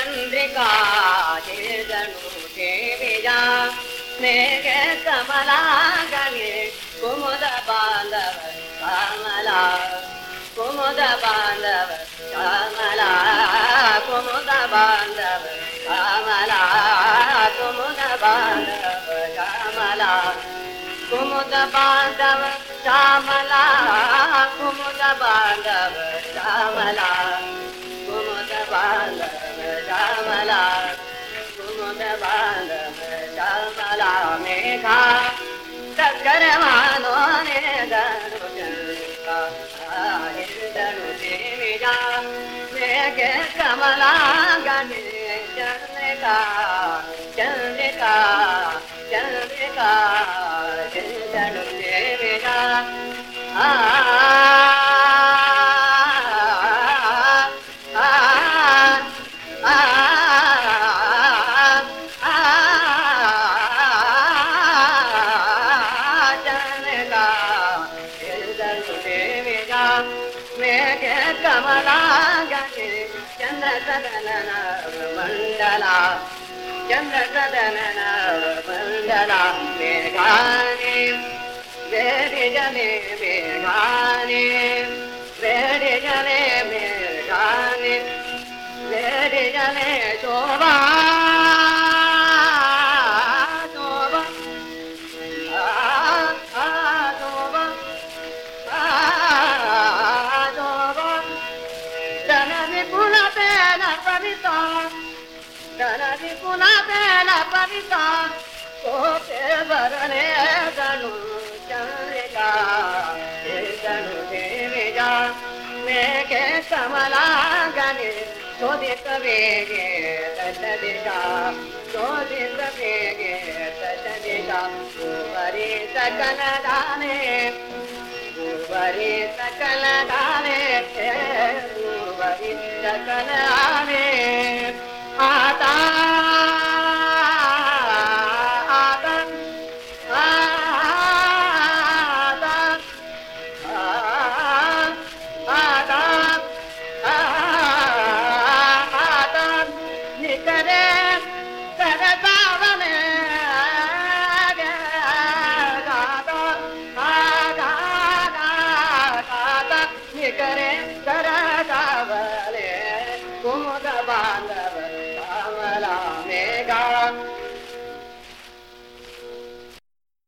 ಚಂದ್ರಿಕಾ ಜೇದನು ದೇವಿಯ ಮೇಘ ಕಮಲಾಗಲಿ ಕುಮುದ ಬಾಂಧವ ಕಮಲ ಕುಮುದ ಬಾಂಧವ ಕಮಲ ಕುಮುದ ಬಾಂಧವ ಕಮಲ ಕುಮುದ ಬಾಂಧವ ಕಮಲ ಕುಮುದ ಬಾಂಧವ ಶ್ಯಾಮಲ ಕುಮುದ ಬಾಂಧವ ಶ್ಯಾಮಲ श्यामला सुमुदबाल श्यामला मेघा सकरमानो नेदनुजा मेघे कमला गणेश चन्द्रिका चन्द्रिका चन्द्रिका चिन्तनु देविना आ కమలాగణి చంద్ర సదన మండల చంద్ర సదన మండల మేఘాని వేడి జలే మేఘాని వేడి జలే మేఘాని వేడి జలే శోభా ಧನದಿ ಕುಲ ಬೇನ ಪವಿತ ಕೋಪೆ ಬರನೆ ಗಣು ಚಂದ್ರಿಕಾ ಗಣು ದೇವಿಜ ಮೇಘೆ ಕಮಲ ಗಣಿ ಶೋಧಿತ ಬೇಗೆ ದಶ ದಿಶ ಶೋಧಿತ ಬೇಗೆ ದಶ ದಿಶ ಬರೀ ಸಕಲ ದಾನೆ ಬರೀ ಸಕಲ ದಾನೆ ಬರೀ ಸಕಲ ಆನೆ करे करा